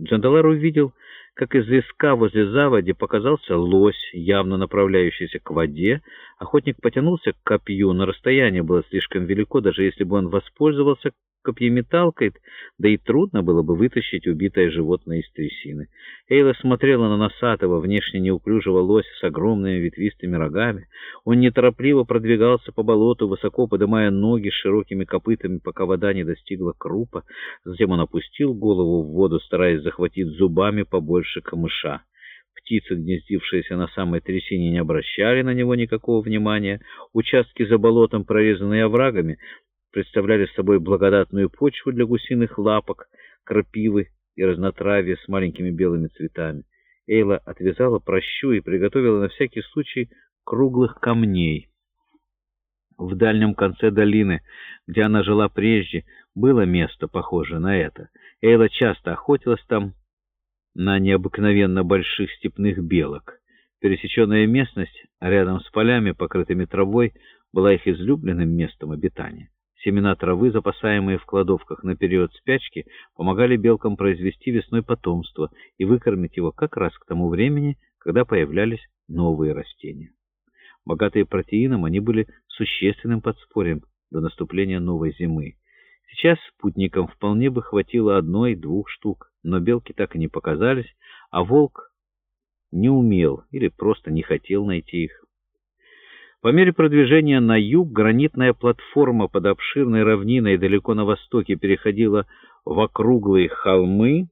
Джандалар увидел, как из леска возле заводи показался лось, явно направляющийся к воде. Охотник потянулся к копью, но расстояние было слишком велико, даже если бы он воспользовался копьеметалкой, да и трудно было бы вытащить убитое животное из трясины. Эйла смотрела на носатого, внешне неуклюжего лося с огромными ветвистыми рогами. Он неторопливо продвигался по болоту, высоко поднимая ноги с широкими копытами, пока вода не достигла крупа. Затем он опустил голову в воду, стараясь захватить зубами побольше камыша. Птицы, гнездившиеся на самой трясине, не обращали на него никакого внимания. Участки за болотом, прорезанные оврагами, представляли собой благодатную почву для гусиных лапок, крапивы и разнотравья с маленькими белыми цветами. Эйла отвязала прощу и приготовила на всякий случай круглых камней. В дальнем конце долины, где она жила прежде, было место, похожее на это. Эйла часто охотилась там на необыкновенно больших степных белок. Пересеченная местность рядом с полями, покрытыми травой, была их излюбленным местом обитания. Семена травы, запасаемые в кладовках на период спячки, помогали белкам произвести весной потомство и выкормить его как раз к тому времени, когда появлялись новые растения. Богатые протеином, они были существенным подспорьем до наступления новой зимы. Сейчас путникам вполне бы хватило одной-двух штук, но белки так и не показались, а волк не умел или просто не хотел найти их. По мере продвижения на юг гранитная платформа под обширной равниной далеко на востоке переходила в округлые холмы.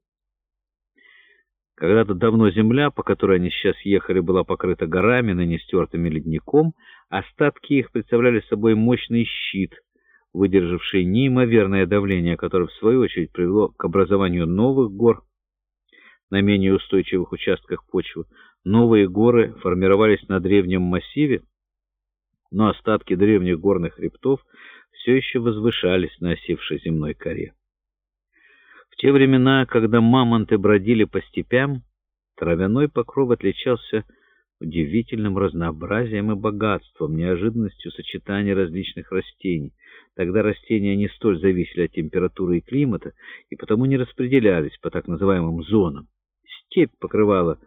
Когда-то давно земля, по которой они сейчас ехали, была покрыта горами, ныне стертыми ледником. Остатки их представляли собой мощный щит, выдержавший неимоверное давление, которое в свою очередь привело к образованию новых гор на менее устойчивых участках почвы. Новые горы формировались на древнем массиве, но остатки древних горных хребтов все еще возвышались на осевшей земной коре. В те времена, когда мамонты бродили по степям, травяной покров отличался удивительным разнообразием и богатством, неожиданностью сочетания различных растений. Тогда растения не столь зависели от температуры и климата, и потому не распределялись по так называемым зонам. Степь покрывала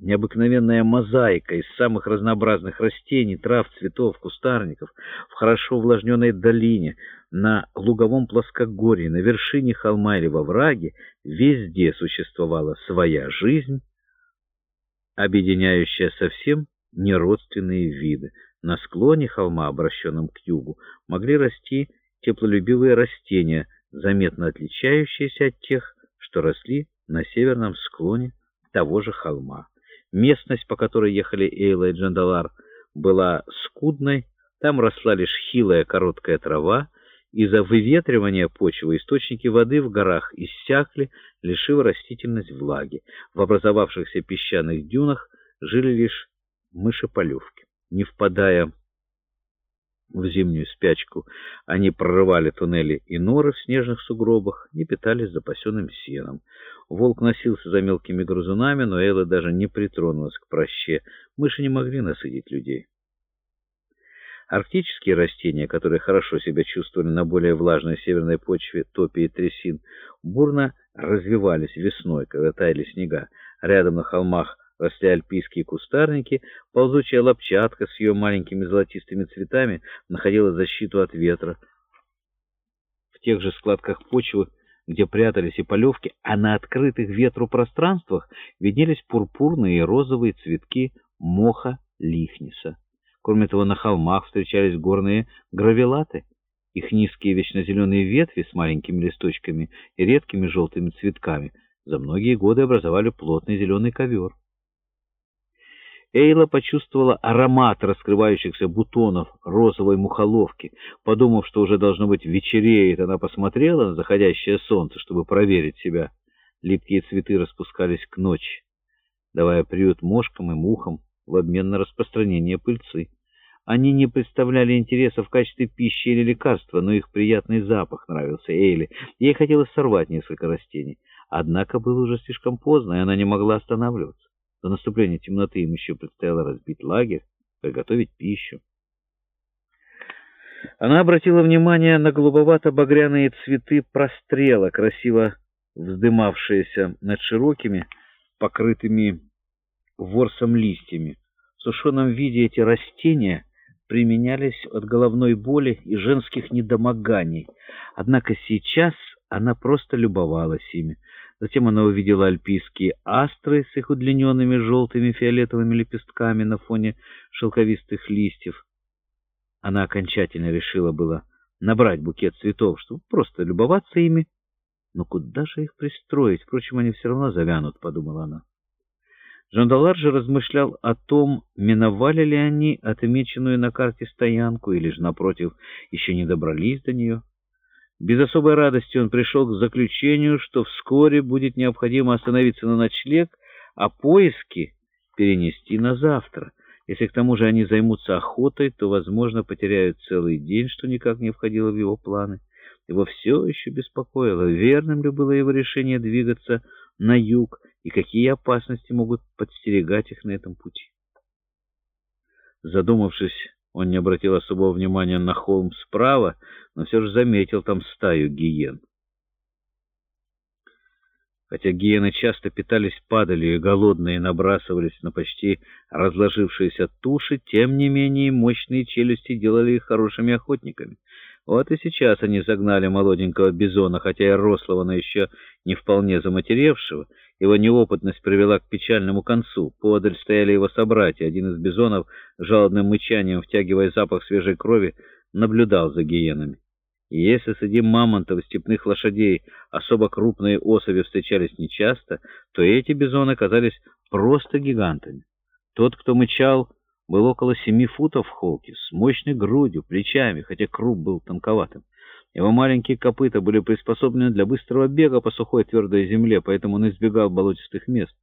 необыкновенная мозаика из самых разнообразных растений, трав, цветов, кустарников в хорошо увлажненной долине, на луговом плоскогорье, на вершине холма или во враге, везде существовала своя жизнь, объединяющая совсем неродственные виды. На склоне холма, обращенном к югу, могли расти теплолюбивые растения, заметно отличающиеся от тех, что росли на северном склоне того же холма. Местность, по которой ехали Эйла и Джандалар, была скудной, там росла лишь хилая короткая трава, из-за выветривания почвы источники воды в горах иссякли, лишив растительность влаги. В образовавшихся песчаных дюнах жили лишь мышеполевки. Не впадая в зимнюю спячку, они прорывали туннели и норы в снежных сугробах, не питались запасенным сеном. Волк носился за мелкими грызунами, но Элла даже не притронулась к проще. Мыши не могли насытить людей. Арктические растения, которые хорошо себя чувствовали на более влажной северной почве топи и трясин, бурно развивались весной, когда таяли снега. Рядом на холмах росли альпийские кустарники, ползучая лапчатка с ее маленькими золотистыми цветами находила защиту от ветра. В тех же складках почвы где прятались и полевки, а на открытых ветру пространствах виднелись пурпурные и розовые цветки моха лихниса. Кроме того, на холмах встречались горные гравелаты. Их низкие вечнозеленые ветви с маленькими листочками и редкими желтыми цветками за многие годы образовали плотный зеленый ковер. Эйла почувствовала аромат раскрывающихся бутонов розовой мухоловки. Подумав, что уже должно быть вечереет, она посмотрела на заходящее солнце, чтобы проверить себя. Липкие цветы распускались к ночи, давая приют мошкам и мухам в обмен на распространение пыльцы. Они не представляли интереса в качестве пищи или лекарства, но их приятный запах нравился Эйле. Ей хотелось сорвать несколько растений. Однако было уже слишком поздно, и она не могла останавливаться. До наступления темноты им еще предстояло разбить лагерь, приготовить пищу. Она обратила внимание на голубовато-багряные цветы прострела, красиво вздымавшиеся над широкими, покрытыми ворсом листьями. В сушеном виде эти растения применялись от головной боли и женских недомоганий, однако сейчас она просто любовалась ими. Затем она увидела альпийские астры с их удлиненными желтыми фиолетовыми лепестками на фоне шелковистых листьев. Она окончательно решила было набрать букет цветов, чтобы просто любоваться ими. Но куда же их пристроить? Впрочем, они все равно завянут, — подумала она. Жандалар же размышлял о том, миновали ли они отмеченную на карте стоянку, или же, напротив, еще не добрались до нее. Без особой радости он пришел к заключению, что вскоре будет необходимо остановиться на ночлег, а поиски перенести на завтра. Если к тому же они займутся охотой, то, возможно, потеряют целый день, что никак не входило в его планы. Его все еще беспокоило, верным ли было его решение двигаться на юг, и какие опасности могут подстерегать их на этом пути. Задумавшись, он не обратил особого внимания на холм справа, но все же заметил там стаю гиен. Хотя гиены часто питались падалью и голодные набрасывались на почти разложившиеся туши, тем не менее мощные челюсти делали их хорошими охотниками. Вот и сейчас они загнали молоденького бизона, хотя и рослого, но еще не вполне заматеревшего, его неопытность привела к печальному концу. Подаль стояли его собратья. Один из бизонов, жалобным мычанием втягивая запах свежей крови, наблюдал за гиенами. И если среди мамонтов и степных лошадей особо крупные особи встречались нечасто, то эти бизоны казались просто гигантами. Тот, кто мычал, был около семи футов в холке, с мощной грудью, плечами, хотя круп был тонковатым. Его маленькие копыта были приспособлены для быстрого бега по сухой твердой земле, поэтому он избегал болотистых мест.